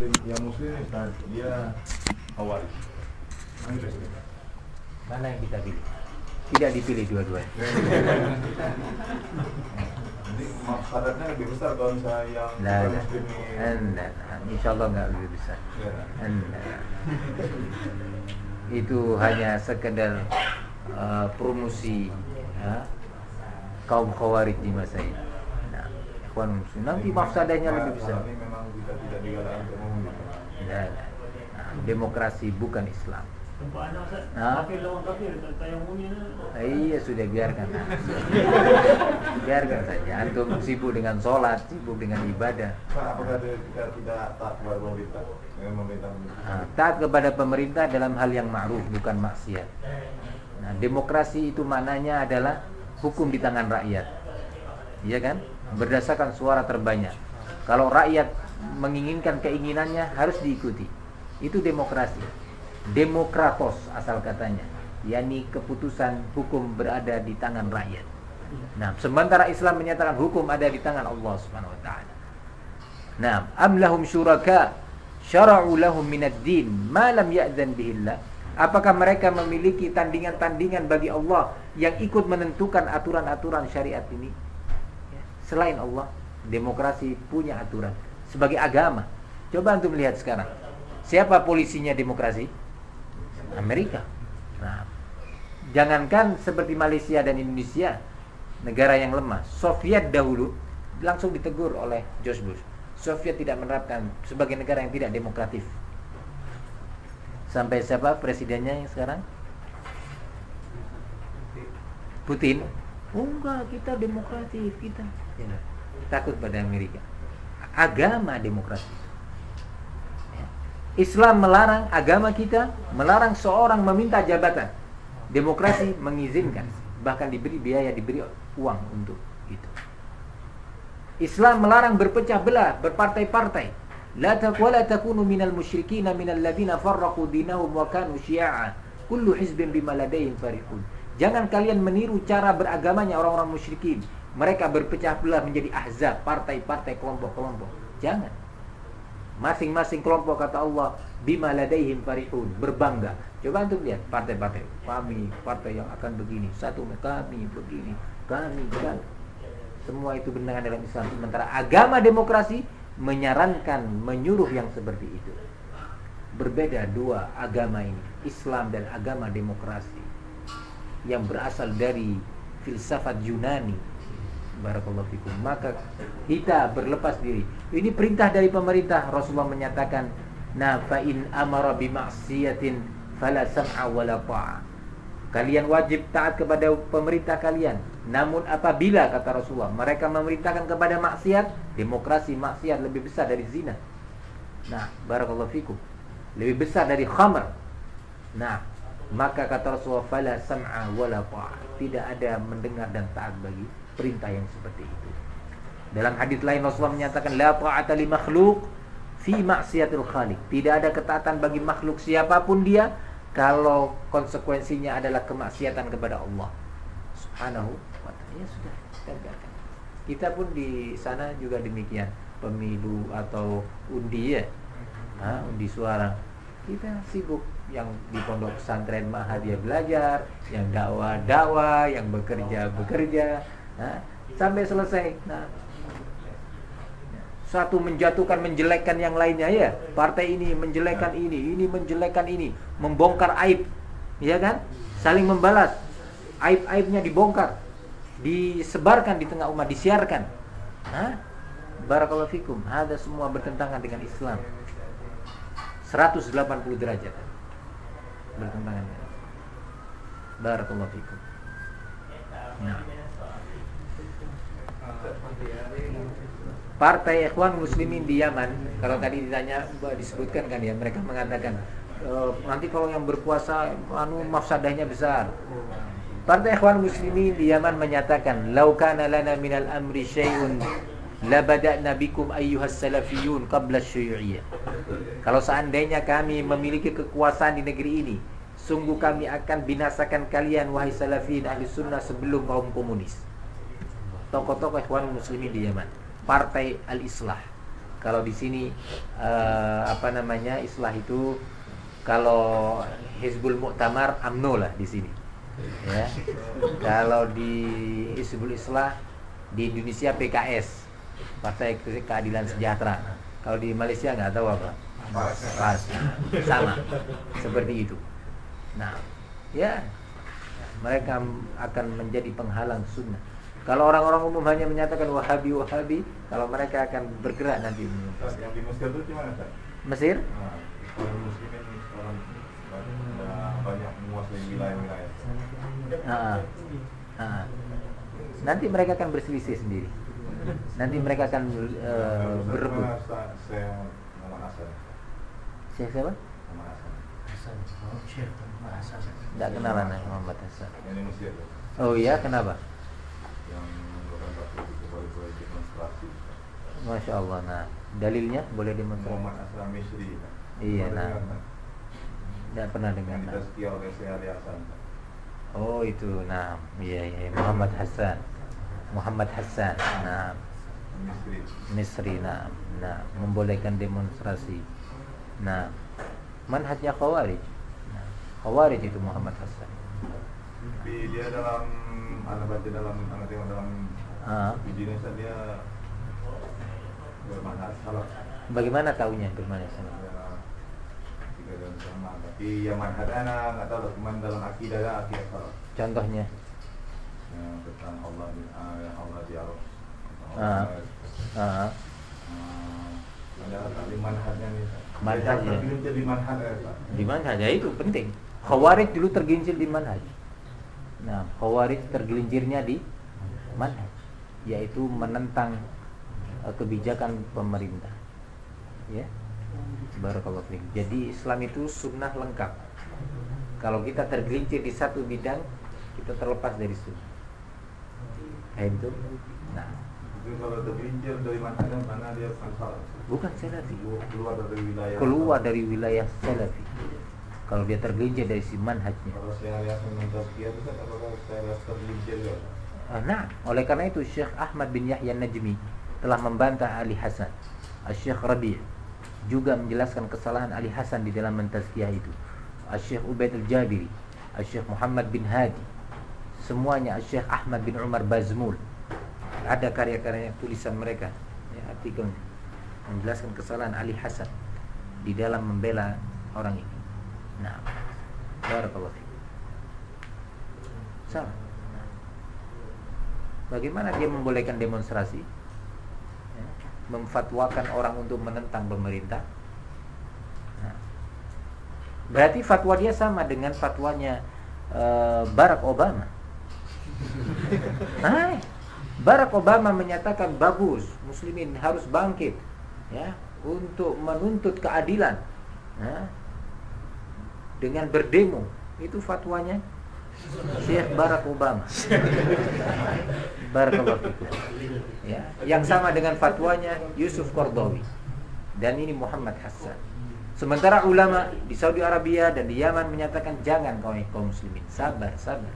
muslim yang muslim Ustaz, dia khawarij. Mana yang kita pilih? Tidak dipilih dua-duanya. Jadi mafsadatnya lebih besar kalau misalnya yang Nah, bukan nah, muslim ini. Enggak, insya Allah nggak lebih besar. Ya. Itu hanya sekedar uh, promosi ya, kaum khawarij di masa ini. Nah, ikhwan muslim. Nanti mafsadahnya lebih besar. Ini memang kita tidak digalakkan Nah, nah, demokrasi bukan Islam. Tempat anak Ustaz, Ha? kafir lawan kafir, tayang bunyi Ah, Iya sudah biarkan Biarkan saja Antum sibuk dengan sholat Sibuk dengan ibadah Pak, apakah dia- kita tidak taat Nah, taat kepada pemerintah dalam hal yang ma'ruf bukan maksiat. Nah, demokrasi itu maknanya adalah hukum di tangan rakyat. Iya kan? Berdasarkan suara terbanyak. Kalau rakyat menginginkan keinginannya harus diikuti. Itu demokrasi. Demokratos asal katanya, yakni keputusan hukum berada di tangan rakyat. Nah, sementara Islam menyatakan hukum ada di tangan Allah Subhanahu wa taala. Nah, am lahum syuraka syara'u lahum minad din ma lam ya'zan bihillah. Apakah mereka memiliki tandingan-tandingan bagi Allah yang ikut menentukan aturan-aturan syariat ini? Ya, Selain Allah, demokrasi punya aturan sebagai agama. Coba antum lihat sekarang. Siapa polisinya demokrasi? Amerika. Nah, jangankan seperti Malaysia dan Indonesia, negara yang lemah. Soviet dahulu langsung ditegur oleh George Bush. Soviet tidak menerapkan sebagai negara yang tidak demokratif. Sampai siapa presidennya yang sekarang? Putin. Oh enggak, kita demokratif, kita. Ya, takut pada Amerika. Agama demokrasi. Ya. Islam melarang agama kita melarang seorang meminta jabatan. Demokrasi mengizinkan, bahkan diberi biaya, diberi uang untuk itu. Islam melarang berpecah belah, berpartai-partai. Taqwala takunu minal musyrikin minal ladzina farraqu dinahum wa kanu syi'a. Kullu hizbin bima ladaihim farihun. Jangan kalian meniru cara beragamanya orang-orang musyrikin. Mereka berpecah belah menjadi ahzab, partai-partai, kelompok-kelompok. Jangan. Masing-masing kelompok kata Allah bima ladaihim farihun, berbangga. Coba antum lihat partai-partai. Kami partai yang akan begini, satu kami begini, kami kami. Semua itu benangan dalam Islam. Sementara agama demokrasi menyarankan, menyuruh yang seperti itu. Berbeda dua agama ini, Islam dan agama demokrasi yang berasal dari filsafat Yunani. Barakallahu fikum. Maka kita berlepas diri. Ini perintah dari pemerintah. Rasulullah menyatakan, "Na fa in amara bi ma'siyatin fala sam'a wala ta'a." Kalian wajib taat kepada pemerintah kalian. Namun apabila kata Rasulullah, mereka memerintahkan kepada maksiat, demokrasi maksiat lebih besar dari zina. Nah, barakallahu fikum. Lebih besar dari khamr. Nah, maka kata Rasulullah, "Fala sam'a wala ta'a." Tidak ada mendengar dan taat bagi perintah yang seperti itu. Dalam hadis lain Rasulullah menyatakan, "La ta'ata li makhluk fi maksiatil khaliq." Tidak ada ketaatan bagi makhluk siapa pun dia kalau konsekuensinya adalah kemaksiatan kepada Allah Subhanahu wa ta'ala. Ya sudah, kita biarkan. Kita pun di sana juga demikian, pemilu atau undi ya. Hah, undi suara. Kita sibuk yang di pondok pesantren mah dia belajar, yang dakwah dakwah, yang bekerja bekerja, Hah, sampai selesai. Nah, satu menjatuhkan menjelekkan yang lainnya ya. Partai ini menjelekkan ini ini menjelekkan ini. Membongkar aib ya kan? Saling membalas. Aib aibnya dibongkar disebarkan di tengah umat disiarkan. Hah? barakallahu fikum. Ada semua bertentangan dengan Islam. 180 derajat bertentangan barakallahu fikum. Nah Partai Ikhwan Muslimin di Yaman, kalau tadi ditanya disebutkan kan ya, mereka mengatakan e, nanti kalau yang berkuasa anu mafsadahnya besar. Partai Ikhwan Muslimin di Yaman menyatakan, "Lau kana lana minal amri syai'un la bada'na bikum ayyuhas salafiyun qabla syuyu'iyyah." Kalau seandainya kami memiliki kekuasaan di negeri ini, sungguh kami akan binasakan kalian wahai salafin ahli sunnah sebelum kaum komunis. Tokoh-tokoh Ikhwan Muslimin di Yaman partai Al-Islah Kalau di sini eh, apa namanya islah itu kalau Hizbul Muktamar AMNO lah di sini. Ya. Kalau di Hizbul Islah di Indonesia PKS, Partai Keadilan Sejahtera. Kalau di Malaysia nggak tahu apa. Pas. Sama. Seperti itu. Nah, ya mereka akan menjadi penghalang sunnah. Kalau orang-orang umum hanya menyatakan Wahabi Wahabi, kalau mereka akan bergerak nanti. Yang di Mesir itu gimana? Mesir? Nah, orang muslimin sekarang banyak menguasai wilayah-wilayah. Ah, ah. Nanti mereka akan berselisih sendiri. Nanti mereka akan eh, berebut. Saya Hasan. Siapa? Hasan. Hasan, oh, Syekh Muhammad Hasan. Tidak kenalan ya Muhammad Hasan. Yang di Mesir tuh. Oh iya, kenapa? Yang demonstrasi. Masya Allah. Nah, dalilnya boleh demonstrasi. Muhammad Hasan Misri. Iya, nah. dengar, tak? Tidak pernah dengar. Yang Nah. oleh Hasan. Oh itu, nah, iya, iya, Muhammad Hasan, Muhammad Hasan, nah, Misri. Misri, nah, nah, membolehkan demonstrasi, nah, manhajnya Khawarij, nah, Khawarij itu Muhammad Hasan, Tapi dia dalam anda baca dalam anda tengok dalam Ah. videonya Ustaz, dia bermanhaj salaf. bagaimana taunya bermana sana? Ya, tiga dalam sama. Tapi yang manhaj anak nggak tahu lah, cuman dalam akidah lah akidah salaf. Contohnya, Yang tentang Allah di ah, Allah di Arab. Ah. ah, Ada tadi manhajnya nih. Manhajnya. Ya, di manhaj ya itu penting. Khawarij dulu tergelincir di manhaj. Nah, Khawarij tergelincirnya di manhaj, yaitu menentang eh, kebijakan pemerintah. Ya, Barakallahu fiik. Jadi Islam itu sunnah lengkap. Kalau kita tergelincir di satu bidang, kita terlepas dari sunnah. Kayak itu. Nah, kalau tergelincir dari manhajnya mana dia bukan salaf. bukan salafi. Keluar- Keluar dari wilayah. Keluar dari wilayah salafi. Kalau dia tergelincir dari si manhajnya. Kalau saya lihat kan apakah saya tergelincir? Ah, Nah, oleh karena itu Syekh Ahmad bin Yahya Najmi telah membantah Ali Hasan. Syekh Rabi' juga menjelaskan kesalahan Ali Hasan di dalam mentazkiyah itu. Syekh Ubaid al-Jabiri, Syekh Muhammad bin Hadi, semuanya Syekh Ahmad bin Umar Bazmul. Ada karya-karya tulisan mereka, ya, artikel menjelaskan kesalahan Ali Hasan di dalam membela orang ini. Nah, barakallahu fiik. Salah. Bagaimana dia membolehkan demonstrasi? Ya, memfatwakan orang untuk menentang pemerintah? Nah, berarti fatwa dia sama dengan fatwanya eh, Barack Obama. Hai, Barack Obama menyatakan bagus, muslimin harus bangkit ya untuk menuntut keadilan. Ya, dengan berdemo itu fatwanya Syekh Barack Obama. Barakallahu fikum. Ya, yang sama dengan fatwanya Yusuf Qardawi. Dan ini Muhammad Hassan. Sementara ulama di Saudi Arabia dan di Yaman menyatakan jangan kaum kaum muslimin, sabar, sabar.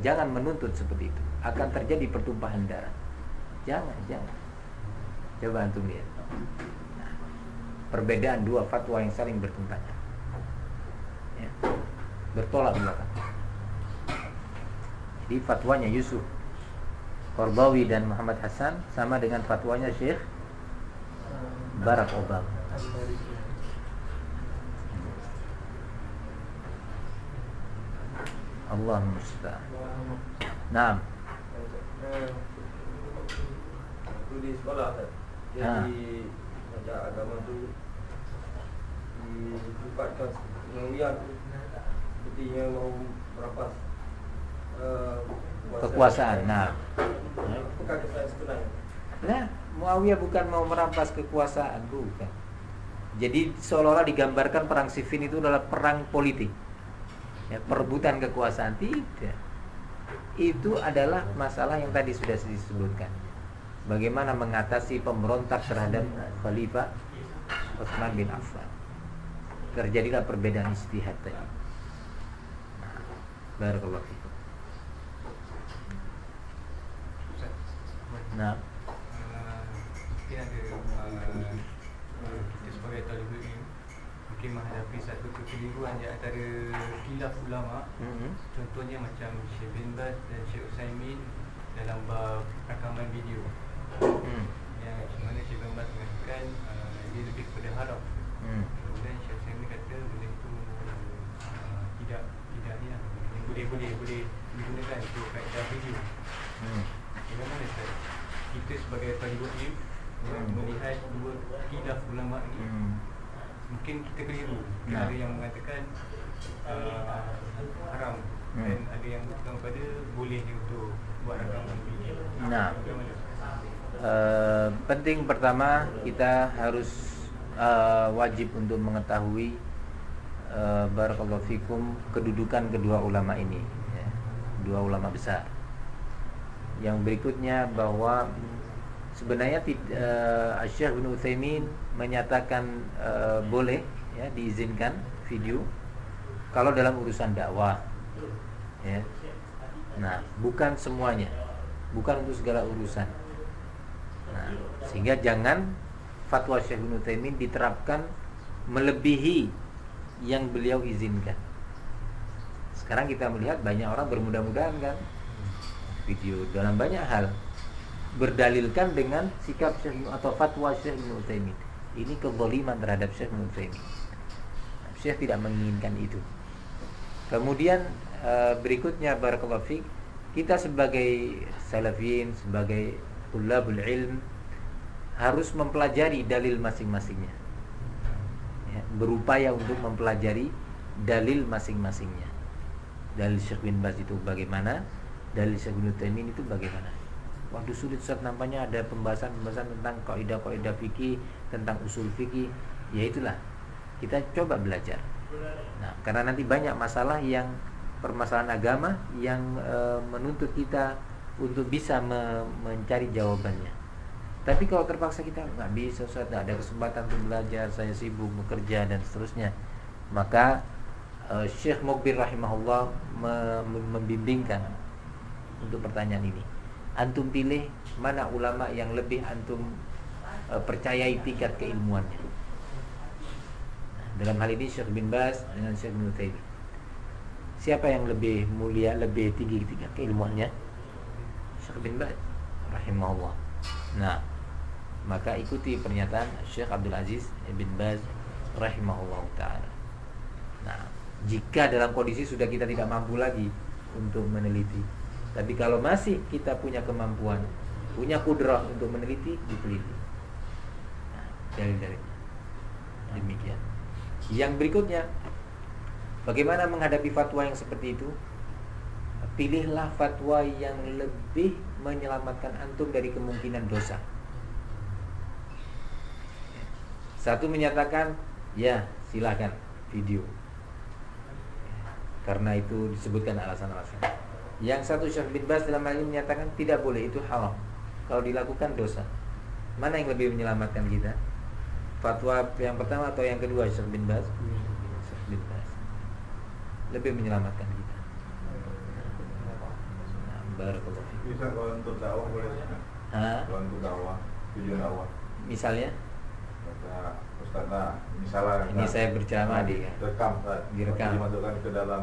Jangan menuntut seperti itu. Akan terjadi pertumpahan darah. Jangan, jangan. Coba antum lihat. Nah, perbedaan dua fatwa yang saling bertentangan. Ya, bertolak belakang. Jadi fatwanya Yusuf Qardawi dan Muhammad Hasan sama dengan fatwanya Syekh Barack Obama. Allah musta'an. Naam. Itu di sekolah kan. Dia Ha. di belajar mau merampas uh, Kekuasaan. Nah. Apakah kesan sebenarnya? Nah, Muawiyah bukan mau merampas kekuasaan, bukan. Jadi seolah-olah digambarkan perang Siffin itu adalah perang politik. Ya, perebutan kekuasaan tidak. Itu adalah masalah yang tadi sudah disebutkan. Bagaimana mengatasi pemberontak terhadap Khalifah Utsman bin Affan. Terjadilah perbedaan istihad tadi. Barakallahu fikum. Nah, mungkin ada uh, sebagai talibul mungkin menghadapi satu kekeliruan di antara khilaf ulama Mhm. contohnya macam Syekh bin Baz dan Syekh Utsaimin dalam bab rakaman video Hmm. yang mana Syekh bin Baz mengatakan uh, dia lebih kepada haram Hmm. Kemudian Syekh Utsaimin kata benda itu uh, tidak tidak ni lah boleh boleh boleh digunakan untuk kaedah video Hmm. Bagaimana Ustaz? Kita sebagai talibul ilm yang Hmm. melihat dua khilaf ulama ni Hmm. mungkin kita keliru. Nah. ada yang mengatakan uh, haram Hmm. dan ada yang berpegang pada boleh je untuk buat rakaman video. Nah. Eh, penting pertama kita harus eh, wajib untuk mengetahui eh, barakallahu fikum kedudukan kedua ulama ini ya. dua ulama besar. Yang berikutnya bahwa sebenarnya tid- eh, Syekh bin Utsaimin menyatakan eh, boleh ya diizinkan video kalau dalam urusan dakwah ya. Nah bukan semuanya bukan untuk segala urusan. Nah, sehingga jangan fatwa Syekh bin Utsaimin diterapkan melebihi yang beliau izinkan. Sekarang kita melihat banyak orang bermudah-mudahan kan video dalam banyak hal berdalilkan dengan sikap Syekh atau fatwa Syekh bin Utsaimin. Ini kezaliman terhadap Syekh bin Utsaimin. Syekh tidak menginginkan itu. Kemudian eh, berikutnya barakallahu kita sebagai salafin, sebagai tulabul ilm harus mempelajari dalil masing-masingnya. Ya, berupaya untuk mempelajari dalil masing-masingnya. Dalil Syekh bin Baz itu bagaimana? Dalil Syekh bin itu bagaimana? Waduh sulit Ustaz nampaknya ada pembahasan-pembahasan tentang kaidah-kaidah fikih, tentang usul fikih. Ya itulah. Kita coba belajar. Nah, karena nanti banyak masalah yang permasalahan agama yang e, menuntut kita untuk bisa me- mencari jawabannya. Tapi kalau terpaksa kita nggak bisa, Ustaz, nggak ada kesempatan untuk belajar, saya sibuk bekerja dan seterusnya, maka e, Syekh Mukbir rahimahullah me- me- membimbingkan untuk pertanyaan ini. Antum pilih mana ulama yang lebih antum e, percayai tingkat keilmuannya. Dalam hal ini Syekh bin Baz dengan Syekh bin Utsaimin. Siapa yang lebih mulia, lebih tinggi tingkat keilmuannya? Syekh bin Baz rahimahullah. Nah, maka ikuti pernyataan Syekh Abdul Aziz bin Baz rahimahullah taala. Nah, jika dalam kondisi sudah kita tidak mampu lagi untuk meneliti, tapi kalau masih kita punya kemampuan, punya kudrah untuk meneliti, diteliti. Nah, dalil-dalilnya. Demikian. Yang berikutnya, bagaimana menghadapi fatwa yang seperti itu? Pilihlah fatwa yang lebih menyelamatkan antum dari kemungkinan dosa. Satu menyatakan, ya silahkan video. Karena itu disebutkan alasan-alasan. Yang satu Syekh bin Baz dalam hal ini menyatakan tidak boleh itu haram. Kalau dilakukan dosa. Mana yang lebih menyelamatkan kita? Fatwa yang pertama atau yang kedua Syekh bin Baz? Syekh bin Baz. Lebih menyelamatkan kita. Nah, barakallahu. Bisa kalau untuk dakwah boleh. Hah? Kalau untuk dakwah, tujuan dakwah. Misalnya Ustaz, nah, Ini nah, saya berceramah di- rekam, Ustaz. Direkam. dimasukkan ke dalam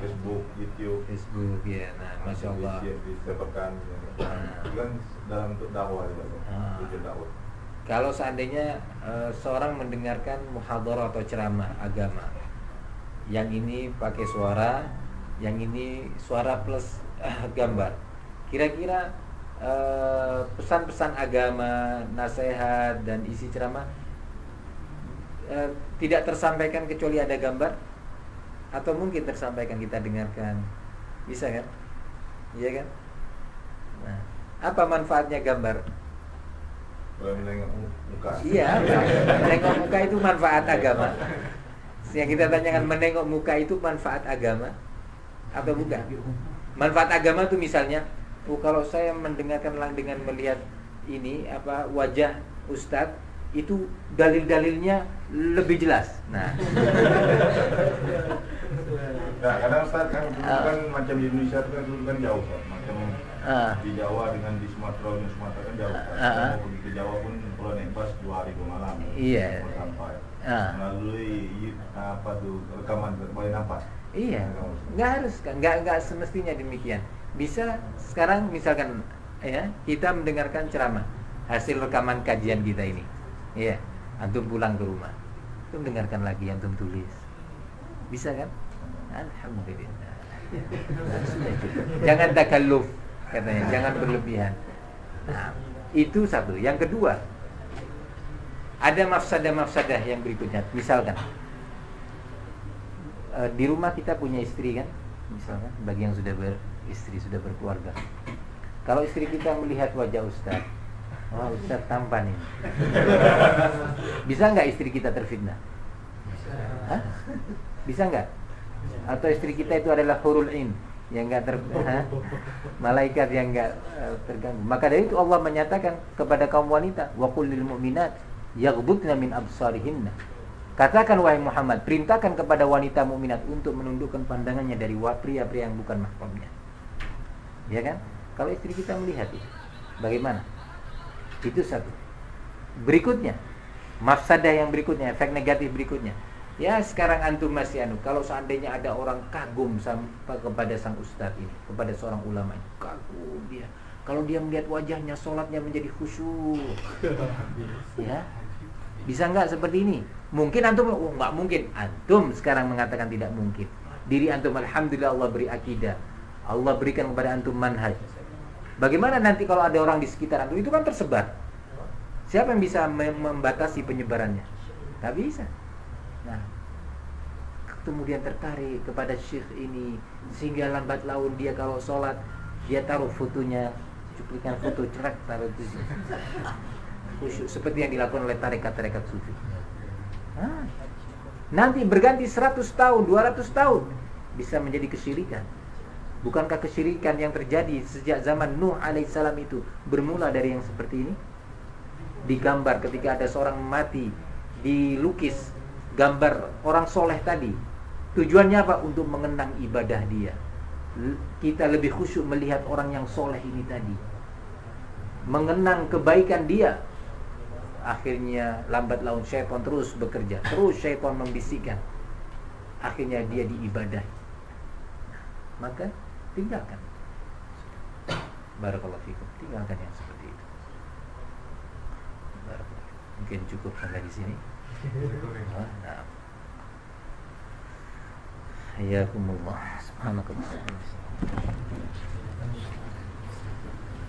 Facebook, YouTube, Facebook ya. Nah, masya Allah. di- disebarkan. Ah. Itu kan dalam untuk dakwah juga, Ah. tujuan dakwah. Kalau seandainya eh, seorang mendengarkan muhadharah atau ceramah agama, yang ini pakai suara, yang ini suara plus eh, gambar, kira-kira eh, pesan-pesan agama, nasihat dan isi ceramah eh, tidak tersampaikan kecuali ada gambar, atau mungkin tersampaikan kita dengarkan, bisa kan? Iya kan? Nah, apa manfaatnya gambar? Menengok muka. Iya, menengok muka itu manfaat agama. Yang kita tanyakan menengok muka itu manfaat agama atau bukan? Manfaat agama itu misalnya, oh kalau saya mendengarkan dengan melihat ini apa wajah ustadz itu dalil-dalilnya lebih jelas. Nah, Nah, kadang Ustaz kan dulu kan macam di Indonesia itu kan dulu kan jauh Ustaz. Macam Ah. di Jawa dengan di Sumatera, di Sumatera kan jauh Ustaz. Ah, ah. Mau pergi ke Jawa pun pulau Nembas dua hari dua malam. Iya. Baru sampai. Ah. Melalui apa tuh rekaman boleh nampak. Iya, nggak harus kan, nggak nggak semestinya demikian. Bisa sekarang misalkan ya kita mendengarkan ceramah hasil rekaman kajian kita ini, iya, antum pulang ke rumah, antum dengarkan lagi, antum tulis, bisa kan? Alhamdulillah. Nah. Jangan takalluf katanya, jangan berlebihan. Nah, itu satu. Yang kedua, ada mafsadah-mafsadah yang berikutnya. Misalkan eh, di rumah kita punya istri kan, misalkan bagi yang sudah beristri sudah berkeluarga. Kalau istri kita melihat wajah Ustaz, wah Ustaz tampan ini. Bisa nggak istri kita terfitnah? Hah? Bisa nggak? Atau istri kita itu adalah hurul in yang nggak ter malaikat yang nggak eh, terganggu. Maka dari itu Allah menyatakan kepada kaum wanita, wa qul lil mu'minat yaghdudna min absarihinna. Katakan wahai Muhammad, perintahkan kepada wanita mukminat untuk menundukkan pandangannya dari pria-pria yang bukan mahramnya. Ya kan? Kalau istri kita melihat itu, bagaimana? Itu satu. Berikutnya, mafsadah yang berikutnya, efek negatif berikutnya. Ya sekarang antum masih anu, kalau seandainya ada orang kagum sampai kepada sang ustadz ini, kepada seorang ulama ini, kagum dia. Kalau dia melihat wajahnya, sholatnya menjadi khusyuk. Ya, bisa nggak seperti ini? Mungkin antum, oh, nggak mungkin. Antum sekarang mengatakan tidak mungkin. Diri antum, alhamdulillah Allah beri akidah. Allah berikan kepada antum manhaj. Bagaimana nanti kalau ada orang di sekitar antum itu kan tersebar. Siapa yang bisa mem- membatasi penyebarannya? Tak bisa. Nah, kemudian tertarik kepada syekh ini sehingga lambat laun dia kalau sholat dia taruh fotonya cuplikan foto cerak taruh di. Khusyuk seperti yang dilakukan oleh tarekat-tarekat sufi. Ah, nanti berganti 100 tahun, 200 tahun bisa menjadi kesyirikan. Bukankah kesyirikan yang terjadi sejak zaman Nuh alaihissalam itu bermula dari yang seperti ini? Digambar ketika ada seorang mati, dilukis gambar orang soleh tadi. Tujuannya apa? Untuk mengenang ibadah dia. Kita lebih khusyuk melihat orang yang soleh ini tadi. Mengenang kebaikan dia. Akhirnya lambat laun syaitan terus bekerja. Terus syaitan membisikkan. Akhirnya dia diibadah. Maka tinggalkan. Barakallahu fikum. Tinggalkan yang seperti itu. Barakallahu. Mungkin cukup sampai di sini. Ah, Nah. Hayakumullah. Subhanakallah.